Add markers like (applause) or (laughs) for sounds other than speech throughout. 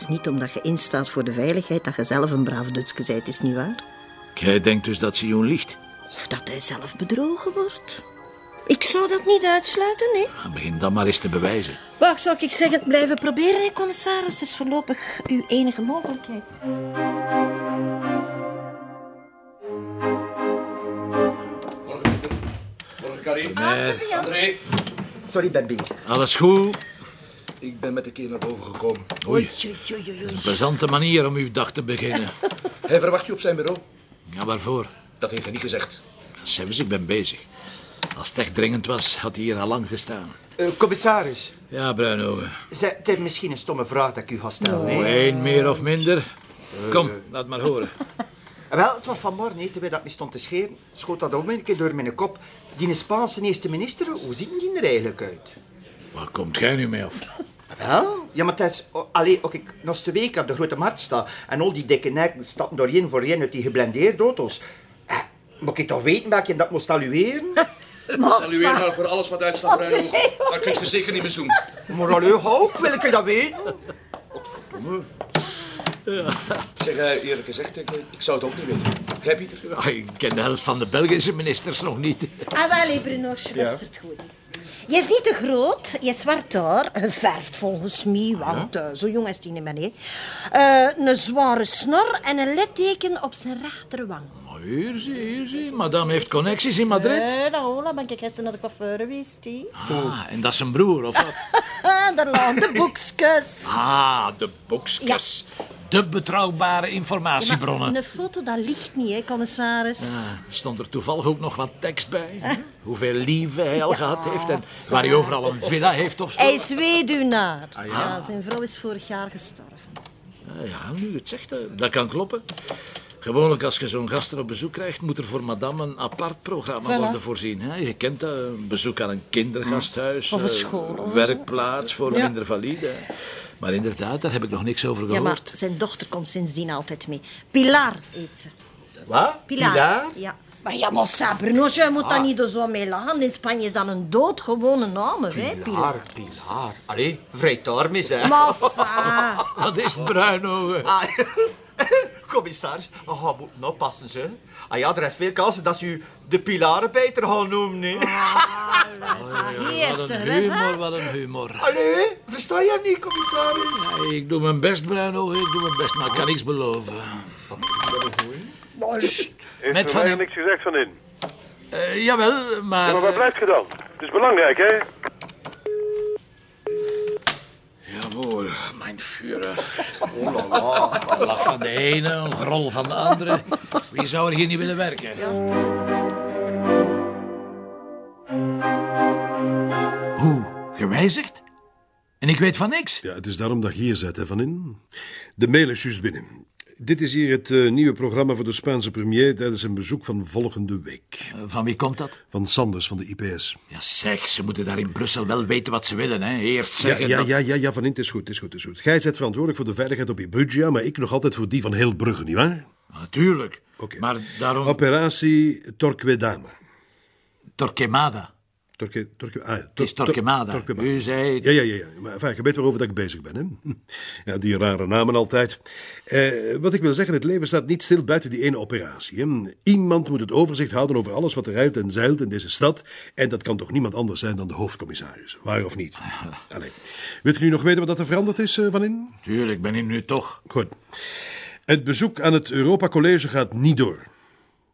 is niet omdat je instaat voor de veiligheid dat je zelf een braaf Dutske bent, is niet waar? Jij denkt dus dat Sion liegt? Of dat hij zelf bedrogen wordt. Ik zou dat niet uitsluiten, nee. Nou, Begin dan maar eens te bewijzen. Wacht, zou ik zeggen, blijven proberen, hè, commissaris. Dat is voorlopig uw enige mogelijkheid. Morgen, Karin. André. Sorry, ben bezig. Alles goed? Ik ben met de keer naar boven gekomen. Oei, oei. plezante manier om uw dag te beginnen. (laughs) Hij verwacht je op zijn bureau. Ja, waarvoor? Dat heeft hij niet gezegd. Zelfs, ik ben bezig. Als het echt dringend was, had hij hier al lang gestaan. Eh, commissaris, Ja, Bruinogen. zij- het is misschien een stomme vraag dat ik u ga stellen. hè? Eén meer of minder. Kom, laat maar horen. Eh, (laughs) Wel, het was vanmorgen, hè, terwijl dat me stond te scheren, schoot dat om een keer door mijn kop. Die Spaanse eerste minister, hoe ziet die er eigenlijk uit? Waar komt jij nu mee op? Wel? Ja, maar het is... oh, Allee, ook ik nog de week op de grote markt sta en al die dikke nekken stappen door één voor één uit die geblendeerde auto's. Eh, moet ik toch weten dat je dat moest salueren? (laughs) Salueer nou voor alles wat uitstaat, Bruin. Dat kun je zeker niet meer doen. maar allee, ook, wil ik dat weten? Zeg, eh, eerlijk gezegd, ik, ik zou het ook niet weten. Jij, Pieter? Ik ken de helft van de Belgische ministers nog niet. Ah, wel, Bruno, luistert goed. Je is niet te groot, je is zwart haar, geverfd volgens mij, want eh, zo jong is hij niet meer. Eh, een zware snor en een litteken op zijn rechterwang. Maar hier zie, hier zie. Madame heeft connecties in Madrid. Nee, dat hola, ben ik gisteren naar de coiffeur geweest. Ah, en dat is een broer, of wat? (laughs) Daar de boekjes. Ah, de boekjes. De betrouwbare informatiebronnen. Een foto, dat ligt niet, hè, commissaris. Ah, stond er toevallig ook nog wat tekst bij? Hoeveel liefde hij al gehad heeft en waar hij overal een villa heeft of zo? Hij is weduwnaar. ja. zijn vrouw is vorig jaar gestorven. Ah, ja, nu het zegt, dat kan kloppen. Gewoonlijk als je zo'n gasten op bezoek krijgt, moet er voor madame een apart programma Voilà. worden voorzien. Hè? Je kent dat, een bezoek aan een kindergasthuis. Of een eh, school of werkplaats voor Ja. minder valide. Maar inderdaad, daar heb ik nog niks over Ja, gehoord. maar zijn dochter komt sindsdien altijd mee. Pilar heet ze. Wat? Pilar? Ja. Maar ja, maar Bruno, je moet daar niet zo mee lachen. In Spanje is dat een doodgewone naam, hè, Pilar. Pilar, Pilar. Allee, vrij armis, hè? Maar. (laughs) Dat is bruinogen. Ah, (laughs) commissaris, we gaan moeten oppassen, ze. Ah ja, er is veel kans dat ze u de Pilarenpeter gaan noemen, hè? Is Wat een humor, wat een humor. Allee, versta je hem niet, commissaris? Ik doe mijn best, bruinogen, ik doe mijn best, maar ik kan niks beloven. Heeft Met er van- mij niks gezegd van in? Eh, jawel, maar... Ja, maar wat blijft je dan? Het is belangrijk, hè? Jawohl, mijn Führer. Een lach van de ene, een grol van de andere. Wie zou er hier niet willen werken? Hoe? Gewijzigd? En ik weet van niks. Ja, het is daarom dat je hier zit, hè, Van In. De mail is juist binnen. Dit is hier het eh, nieuwe programma voor de Spaanse premier tijdens een bezoek van volgende week. Eh, Van wie komt dat? Van Sanders van de IPS. Ja, zeg, ze moeten daar in Brussel wel weten wat ze willen, hè. Eerst zeggen ja, dat- ja, ja, ja, Van In, het is goed, het is goed, het is goed. Jij bent verantwoordelijk voor de veiligheid op Ibruggia, maar ik nog altijd voor die van heel Brugge, nietwaar? Natuurlijk. Oké. Maar daarom... Operatie Torquedama. Torquemada. Torque, Torque, ah, Het is Torquemada. U zei... Ja, ja, ja. ja. Maar enfin, je weet waarover dat ik bezig ben, hè? (laughs) Ja, die rare namen altijd. Eh, wat ik wil zeggen, het leven staat niet stil buiten die ene operatie. Hè? Iemand moet het overzicht houden over alles wat er ruilt en zeilt in deze stad. En dat kan toch niemand anders zijn dan de hoofdcommissaris. Waar of niet? (laughs) Allee. Wilt u nu nog weten wat er veranderd is, eh, Van In? Tuurlijk, ben ik nu toch... Goed. Het bezoek aan het Europa College gaat niet door.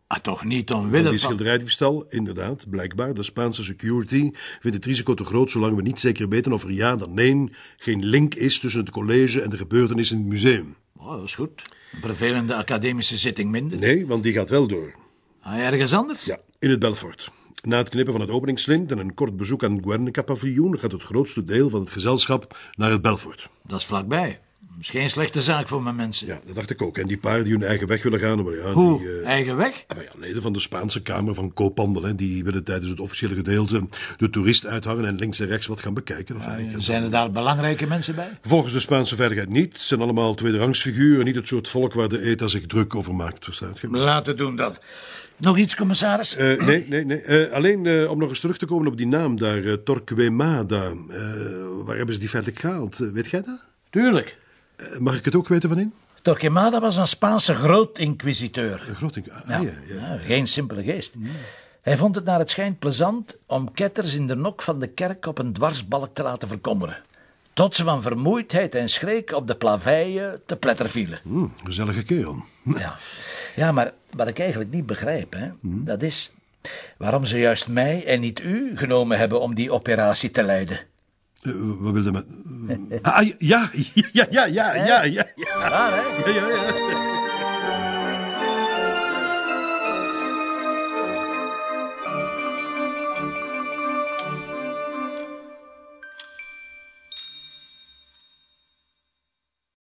Ah, toch niet Van omwille die van... schilderijdiefstal, inderdaad, blijkbaar. De Spaanse security vindt het risico te groot zolang we niet zeker weten of er ja dan nee geen link is tussen het college en de gebeurtenissen in het museum. Oh, dat is goed. Een vervelende academische zitting minder. Nee, want die gaat wel door. Ah, ergens anders? Ja, in het Belfort. Na het knippen van het openingslint en een kort bezoek aan het Guernica-paviljoen gaat het grootste deel van het gezelschap naar het Belfort. Dat is vlakbij. Is geen slechte zaak voor mijn mensen. Ja, dat dacht ik ook. En die paar die hun eigen weg willen gaan, maar ja, Hoe? die... eh, Eigen weg? Maar ja, leden van de Spaanse Kamer van Koophandel, hè, die willen tijdens het officiële gedeelte de toerist uithangen en links en rechts wat gaan bekijken. Enfin, ik- Zijn er daar belangrijke mensen bij? Volgens de Spaanse veiligheid niet. Het zijn allemaal tweederangsfiguren, niet het soort volk waar de ETA zich druk over maakt, verstaat je? Laten doen dan. Nog iets, commissaris? Eh, nee, nee, nee. Eh, alleen om nog eens terug te komen op die naam daar, Torquemada. Waar hebben ze die feitelijk gehaald? Eh, weet jij dat? Tuurlijk. Eh, Mag ik het ook weten van in? Torquemada was een Spaanse groot-inquisiteur. Een grote... Ah, Ja, ja, ja. ja, geen simpele geest. Hij vond het naar het schijnt plezant om ketters in de nok van de kerk op een dwarsbalk te laten verkommeren. Tot ze van vermoeidheid en schrik op de plaveien te pletter vielen. Hm, gezellige kerel. (laughs) Ja. ja, maar wat ik eigenlijk niet begrijp, hè, dat is waarom ze juist mij en niet u genomen hebben om die operatie te leiden. Eh, wat wilde men... Ah, (laughs) ja, ja, ja, ja, ja, ja, ja, ja, ja.